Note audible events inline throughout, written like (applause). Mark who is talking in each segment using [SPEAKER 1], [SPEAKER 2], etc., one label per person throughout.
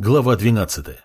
[SPEAKER 1] Глава 12.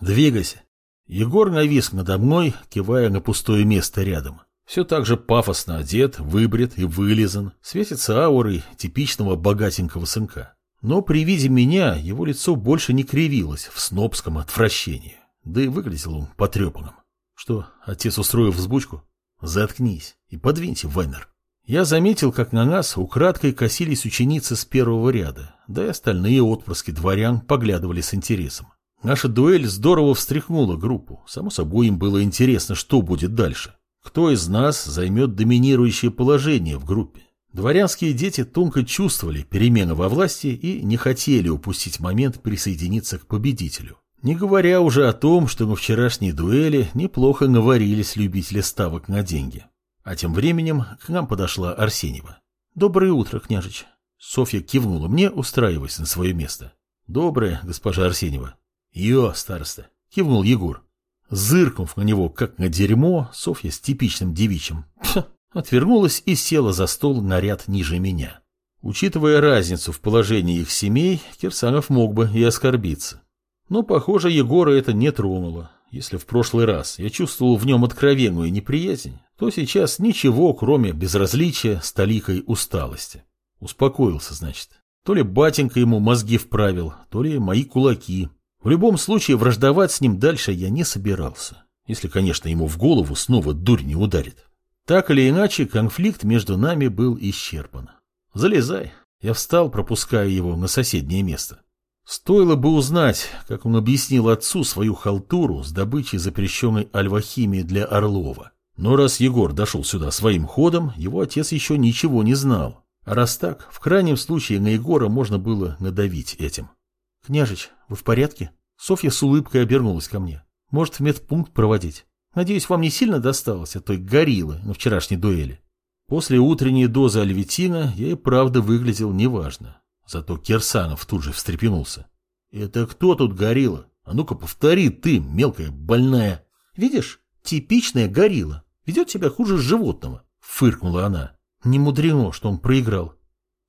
[SPEAKER 1] Двигайся. Егор навис надо мной, кивая на пустое место рядом. Все так же пафосно одет, выбрит и вылизан, светится аурой типичного богатенького сынка. Но при виде меня его лицо больше не кривилось в снобском отвращении. Да и выглядел он потрепанным. Что, отец устроил взбучку? Заткнись и подвиньте, Вайнер. Я заметил, как на нас украдкой косились ученицы с первого ряда, да и остальные отпрыски дворян поглядывали с интересом. Наша дуэль здорово встряхнула группу. Само собой, им было интересно, что будет дальше. Кто из нас займет доминирующее положение в группе? Дворянские дети тонко чувствовали перемены во власти и не хотели упустить момент присоединиться к победителю. Не говоря уже о том, что на вчерашней дуэли неплохо наварились любители ставок на деньги. А тем временем к нам подошла Арсеньева. «Доброе утро, княжич». Софья кивнула мне, устраиваясь на свое место. «Доброе, госпожа Арсеньева». «Йо, староста», — кивнул Егор. Зыркнув на него, как на дерьмо, Софья с типичным девичьим отвернулась и села за стол на ряд ниже меня. Учитывая разницу в положении их семей, Кирсанов мог бы и оскорбиться. Но, похоже, Егора это не тронуло. Если в прошлый раз я чувствовал в нем откровенную неприязнь, то сейчас ничего, кроме безразличия с толикой усталости. Успокоился, значит. То ли батенька ему мозги вправил, то ли мои кулаки. В любом случае, враждовать с ним дальше я не собирался. Если, конечно, ему в голову снова дурь не ударит. Так или иначе, конфликт между нами был исчерпан. Залезай. Я встал, пропуская его на соседнее место. Стоило бы узнать, как он объяснил отцу свою халтуру с добычей запрещенной альвахимии для Орлова. Но раз Егор дошел сюда своим ходом, его отец еще ничего не знал. А раз так, в крайнем случае на Егора можно было надавить этим. «Княжич, вы в порядке?» Софья с улыбкой обернулась ко мне. «Может, в медпункт проводить? Надеюсь, вам не сильно досталось от той гориллы на вчерашней дуэли?» После утренней дозы альвитина я и правда выглядел неважно. Зато Кирсанов тут же встрепенулся. «Это кто тут горилла? А ну-ка повтори ты, мелкая больная!» «Видишь, типичная горилла. Ведет себя хуже животного», — фыркнула она. «Не мудрено, что он проиграл».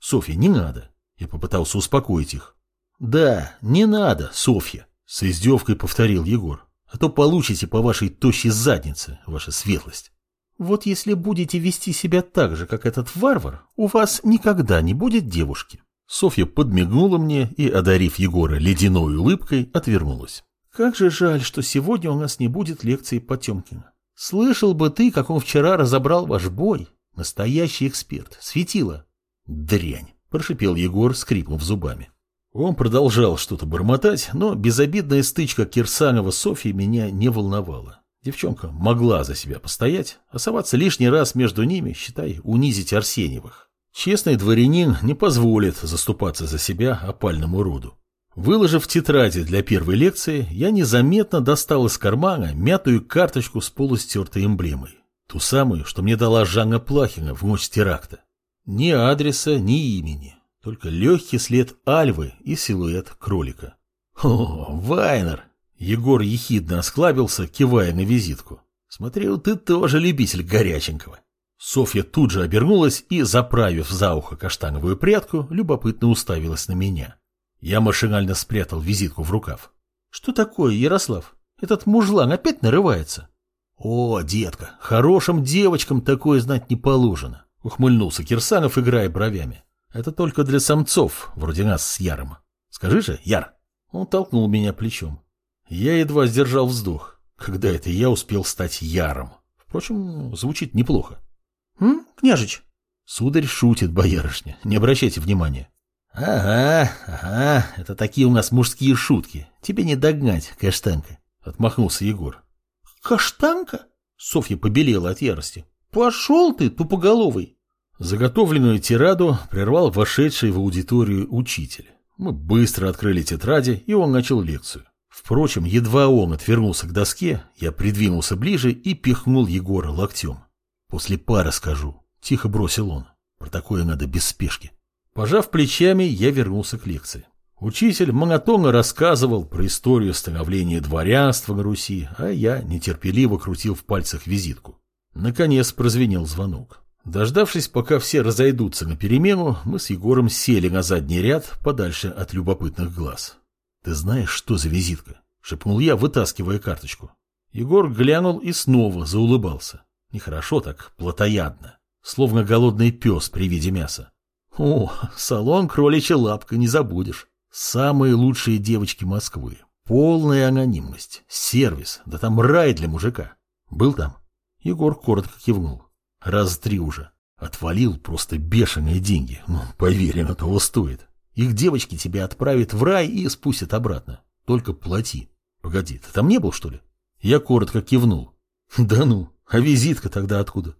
[SPEAKER 1] «Софья, не надо». Я попытался успокоить их. «Да, не надо, Софья», — с издевкой повторил Егор. «А то получите по вашей тощей заднице, ваша светлость». «Вот если будете вести себя так же, как этот варвар, у вас никогда не будет девушки», Софья подмигнула мне и, одарив Егора ледяной улыбкой, отвернулась. «Как же жаль, что сегодня у нас не будет лекции Потемкина. Слышал бы ты, как он вчера разобрал ваш бой. Настоящий эксперт. Светило». «Дрянь», – прошипел Егор, скрипнув зубами. Он продолжал что-то бормотать, но безобидная стычка Кирсанова с Софьей меня не волновала. Девчонка могла за себя постоять, оставаться лишний раз между ними, считай, унизить Арсеньевых. Честный дворянин не позволит заступаться за себя опальному роду. Выложив тетради для первой лекции, я незаметно достал из кармана мятую карточку с полустертой эмблемой. Ту самую, что мне дала Жанна Плахина в ночь теракта. Ни адреса, ни имени. Только легкий след альвы и силуэт кролика. «О, Вайнер!» Егор ехидно осклабился, кивая на визитку. «Смотрю, ты тоже любитель горяченького». Софья тут же обернулась и, заправив за ухо каштановую прядку, любопытно уставилась на меня. Я машинально спрятал визитку в рукав. «Что такое, Ярослав? Этот мужлан опять нарывается?» «О, детка, хорошим девочкам такое знать не положено», — ухмыльнулся Кирсанов, играя бровями. «Это только для самцов, вроде нас с Яром. Скажи же, Яр». Он толкнул меня плечом. Я едва сдержал вздох, когда это я успел стать Яром. Впрочем, звучит неплохо. «М, княжич?» Сударь шутит, боярышня, не обращайте внимания. «Ага, ага, это такие у нас мужские шутки. Тебе не догнать, каштанка», — отмахнулся Егор.
[SPEAKER 2] «Каштанка?»
[SPEAKER 1] Софья побелела от ярости.
[SPEAKER 2] «Пошел ты, тупоголовый!»
[SPEAKER 1] Заготовленную тираду прервал вошедший в аудиторию учитель. Мы быстро открыли тетради, и он начал лекцию. Впрочем, едва он отвернулся к доске, я придвинулся ближе и пихнул Егора локтем. После пары скажу. Тихо бросил он. Про такое надо без спешки. Пожав плечами, я вернулся к лекции. Учитель монотонно рассказывал про историю становления дворянства на Руси, а я нетерпеливо крутил в пальцах визитку. Наконец прозвенел звонок. Дождавшись, пока все разойдутся на перемену, мы с Егором сели на задний ряд, подальше от любопытных глаз. Ты знаешь, что за визитка? Шепнул я, вытаскивая карточку. Егор глянул и снова заулыбался. Нехорошо так, плотоядно. Словно голодный пес при виде мяса. О, салон кроличья лапка, не забудешь. Самые лучшие девочки Москвы. Полная анонимность. Сервис. Да там рай для мужика. Был там? Егор коротко кивнул. Раз три уже. Отвалил просто бешеные деньги. Ну, поверь, оно того стоит. Их девочки тебя отправят в рай и спустят обратно. Только плати. Погоди, ты там не был, что ли? Я коротко кивнул. (laughs) Да ну, а визитка тогда откуда?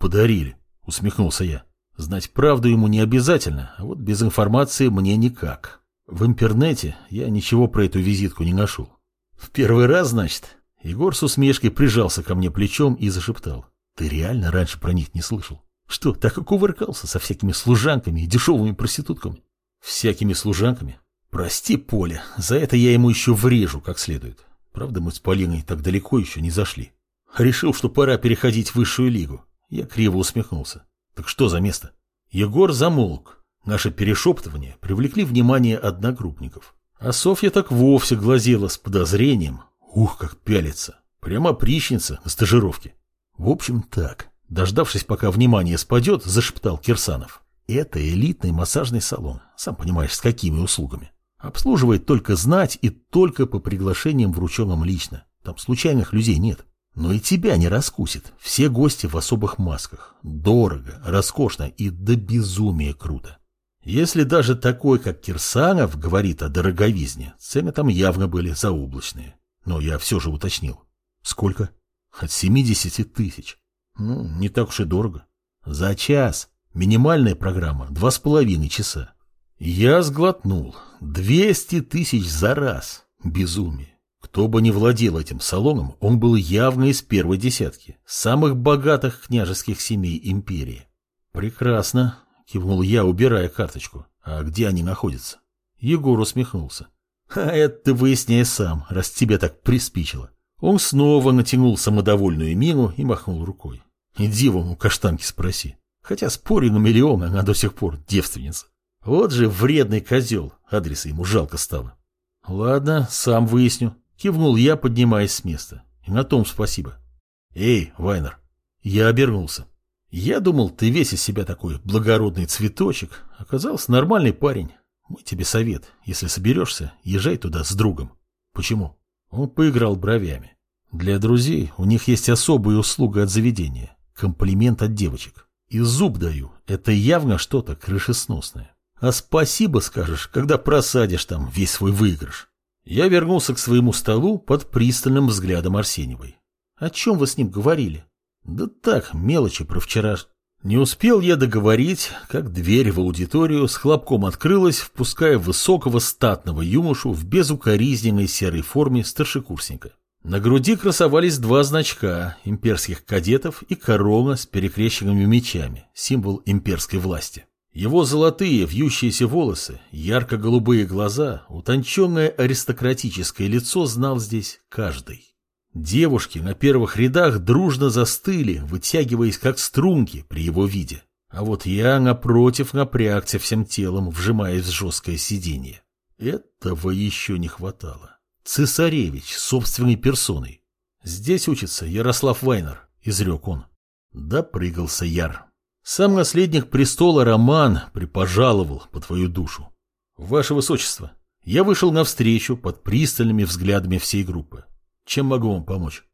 [SPEAKER 1] Подарили, усмехнулся я. Знать правду ему не обязательно, а вот без информации мне никак. В интернете я ничего про эту визитку не нашел. В первый раз, значит? Егор с усмешкой прижался ко мне плечом и зашептал. Ты реально раньше про них не слышал? Что, так и кувыркался со всякими служанками и дешевыми проститутками? Всякими служанками? Прости, Поля, за это я ему еще врежу как следует. Правда, мы с Полиной так далеко еще не зашли. Решил, что пора переходить в высшую лигу. Я криво усмехнулся. Так что за место? Егор замолк. Наше перешептывание привлекли внимание одногруппников. А Софья так вовсе глазела с подозрением. Ух, как пялится. Прямо прищница на стажировке. В общем, так. Дождавшись, пока внимание спадет, зашептал Кирсанов. Это элитный массажный салон, сам понимаешь, с какими услугами. Обслуживает только знать и только по приглашениям, врученным лично. Там случайных людей нет. Но и тебя не раскусит. Все гости в особых масках. Дорого, роскошно и до безумия круто. Если даже такой, как Кирсанов, говорит о дороговизне, цены там явно были заоблачные. Но я все же уточнил. Сколько? От 70 тысяч. Ну, не так уж и дорого. За час. Минимальная программа – два с половиной часа. Я сглотнул. Двести тысяч за раз. Безумие. Кто бы ни владел этим салоном, он был явно из первой десятки, самых богатых княжеских семей империи. Прекрасно, кивнул я, убирая карточку. А где они находятся? Егор усмехнулся. А это ты выясняй сам, раз тебе так приспичило. Он снова натянул самодовольную мину и махнул рукой. Иди вон у каштанки спроси. Хотя спорю на миллион, она до сих пор девственница. Вот же вредный козел, адреса ему жалко стало. Ладно, сам выясню. Кивнул я, поднимаясь с места. И на том спасибо. Эй, Вайнер. Я обернулся. Я думал, ты весь из себя такой благородный цветочек. Оказался нормальный парень. Мой тебе совет. Если соберешься, езжай туда с другом. Почему? Он поиграл бровями. Для друзей у них есть особая услуга от заведения. Комплимент от девочек. И зуб даю, это явно что-то крышесносное. А спасибо скажешь, когда просадишь там весь свой выигрыш. Я вернулся к своему столу под пристальным взглядом Арсеньевой. О чем вы с ним говорили? Да так, мелочи про вчера. Не успел я договорить, как дверь в аудиторию с хлопком открылась, впуская высокого статного юношу в безукоризненной серой форме старшекурсника. На груди красовались два значка имперских кадетов и корона с перекрещенными мечами, символ имперской власти. Его золотые вьющиеся волосы, ярко-голубые глаза, утонченное аристократическое лицо знал здесь каждый. Девушки на первых рядах дружно застыли, вытягиваясь как струнки при его виде. А вот я, напротив, напрягся всем телом, вжимаясь в жесткое сиденье. Этого еще не хватало. Цесаревич собственной персоной. Здесь учится Ярослав Вайнер, изрек он. Допрыгался Яр. Сам наследник престола Роман припожаловал по твою душу. Ваше Высочество, я вышел навстречу под пристальными взглядами всей группы. Чем могу вам помочь?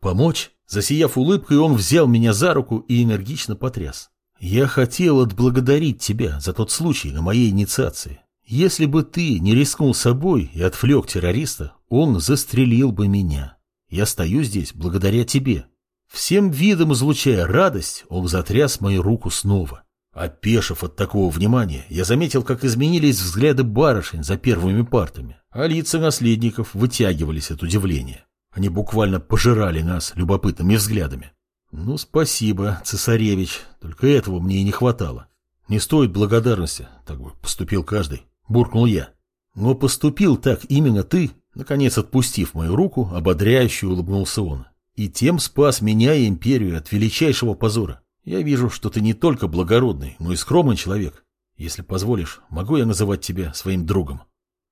[SPEAKER 1] Помочь? Засияв улыбкой, он взял меня за руку и энергично потряс. Я хотел отблагодарить тебя за тот случай на моей инициации. Если бы ты не рискнул собой и отвлек террориста, он застрелил бы меня. Я стою здесь благодаря тебе. Всем видом излучая радость, он затряс мою руку снова. Опешив от такого внимания, я заметил, как изменились взгляды барышень за первыми партами, а лица наследников вытягивались от удивления. Они буквально пожирали нас любопытными взглядами. Ну, спасибо, цесаревич, только этого мне и не хватало. Не стоит благодарности, так бы поступил каждый буркнул я. Но поступил так именно ты, наконец отпустив мою руку, ободряюще улыбнулся он. И тем спас меня и империю от величайшего позора. Я вижу, что ты не только благородный, но и скромный человек. Если позволишь, могу я называть тебя своим другом?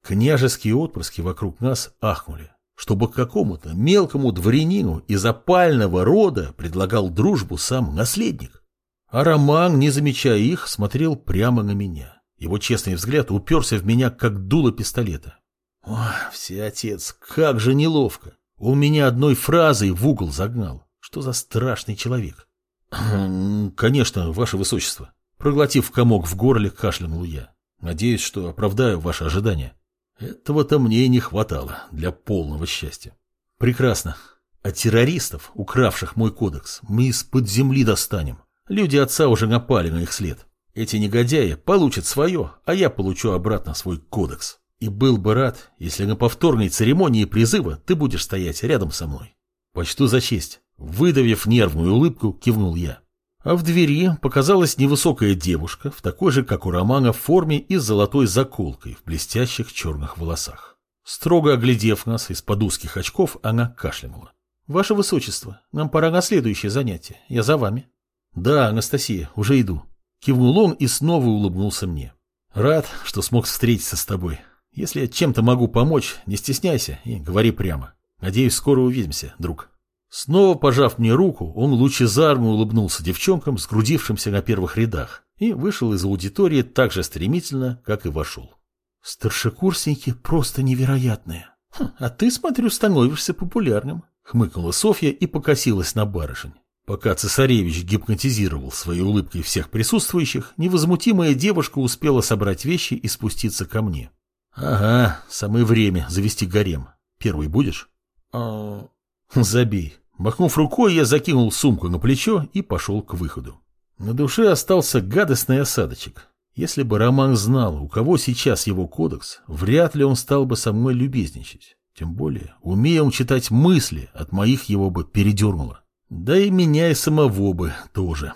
[SPEAKER 1] Княжеские отпрыски вокруг нас ахнули, чтобы какому-то мелкому дворянину из опального рода предлагал дружбу сам наследник. А Роман, не замечая их, смотрел прямо на меня. Его честный взгляд уперся в меня, как дуло пистолета. Ох, всеотец, как же неловко. Он меня одной фразой в угол загнал. Что за страшный человек? Конечно, ваше высочество. Проглотив комок в горле, кашлянул я. Надеюсь, что оправдаю ваши ожидания. Этого-то мне и не хватало для полного счастья. Прекрасно. А террористов, укравших мой кодекс, мы из-под земли достанем. Люди отца уже напали на их след. Эти негодяи получат свое, а я получу обратно свой кодекс. И был бы рад, если на повторной церемонии призыва ты будешь стоять рядом со мной. Почту за честь. Выдавив нервную улыбку, кивнул я. А в двери показалась невысокая девушка в такой же, как у Романа, форме и с золотой заколкой в блестящих черных волосах. Строго оглядев нас из-под узких очков, она кашлянула. «Ваше Высочество, нам пора на следующее занятие. Я за вами». «Да, Анастасия, уже иду». Кивнул он и снова улыбнулся мне. «Рад, что смог встретиться с тобой. Если я чем-то могу помочь, не стесняйся и говори прямо. Надеюсь, скоро увидимся, друг». Снова пожав мне руку, он лучезарно улыбнулся девчонкам, сгрудившимся на первых рядах, и вышел из аудитории так же стремительно, как и вошел.
[SPEAKER 2] «Старшекурсники просто невероятные. Хм, а ты, смотрю, становишься популярным», — хмыкнула Софья и покосилась на барышень. Пока цесаревич гипнотизировал своей улыбкой всех присутствующих, невозмутимая девушка успела собрать вещи и спуститься ко мне. «Ага, самое время завести гарем. Первый будешь?» «А...» Забей. Махнув рукой, я закинул сумку на плечо и пошел к выходу. На душе остался гадостный осадочек. Если бы Роман знал, у кого сейчас его кодекс, вряд ли он стал бы со мной любезничать. Тем более, умея он читать мысли, от моих его бы передернуло. Да и меня и самого бы тоже.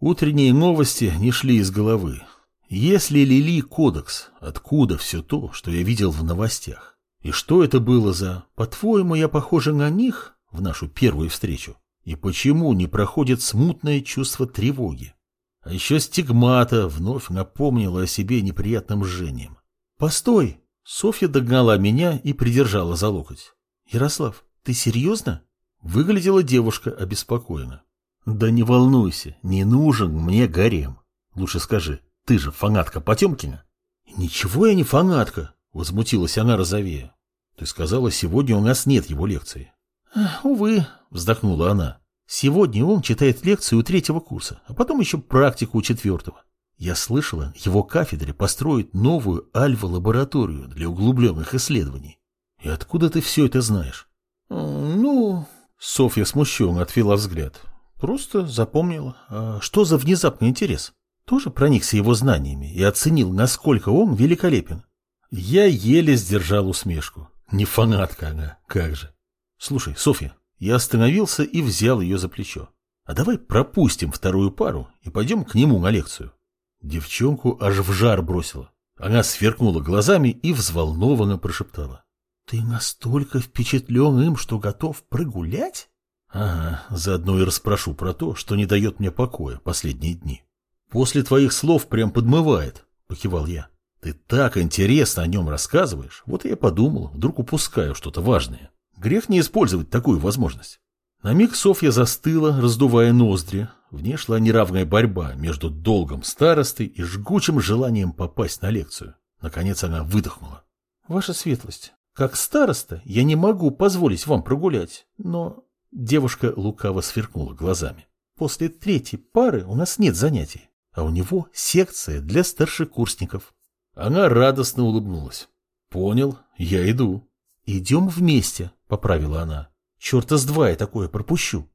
[SPEAKER 2] Утренние новости не шли из головы. Если Лили кодекс, откуда все то, что я видел в новостях? И что это было за «по-твоему, я похожа на них» в нашу первую встречу? И почему не проходит смутное чувство тревоги? А еще стигмата вновь напомнила о себе неприятным жжением. «Постой!» Софья догнала меня и придержала за локоть. «Ярослав, ты серьезно?» Выглядела девушка обеспокоенно. «Да не волнуйся, не нужен мне гарем. Лучше скажи, ты же фанатка Потемкина?» «Ничего я не фанатка», — возмутилась она розовея. Ты сказала, сегодня у нас нет его лекции. Увы, вздохнула она. Сегодня он читает лекцию у третьего курса, а потом еще практику у четвертого. Я слышала, его кафедре построят новую альфа-лабораторию для углубленных исследований. И откуда ты все это знаешь? Ну, Софья смущенно отвела взгляд. Просто запомнила. А что за внезапный интерес? Тоже проникся его знаниями и оценил, насколько он великолепен. Я еле сдержал усмешку. Не фанатка она, как же. Слушай, Софья, я остановился и взял ее за плечо. А давай пропустим вторую пару и пойдем к нему на лекцию. Девчонку аж в жар бросила. Она сверкнула глазами и взволнованно прошептала. Ты настолько впечатлен им, что готов прогулять? Ага, заодно и расспрошу про то, что не дает мне покоя последние дни. После твоих слов прям подмывает, покивал я. Ты так интересно о нем рассказываешь, вот я подумал, вдруг упускаю что-то важное. Грех не использовать такую возможность. На миг Софья застыла, раздувая ноздри. В ней шла неравная борьба между долгом старосты и жгучим желанием попасть на лекцию. Наконец она выдохнула. «Ваша светлость, как староста я не могу позволить вам прогулять, но...» Девушка лукаво сверкнула глазами. «После третьей пары у нас нет занятий, а у него секция для старшекурсников. Она радостно улыбнулась. «Понял, я иду». «Идем вместе», — поправила она. «Черта с два я такое пропущу».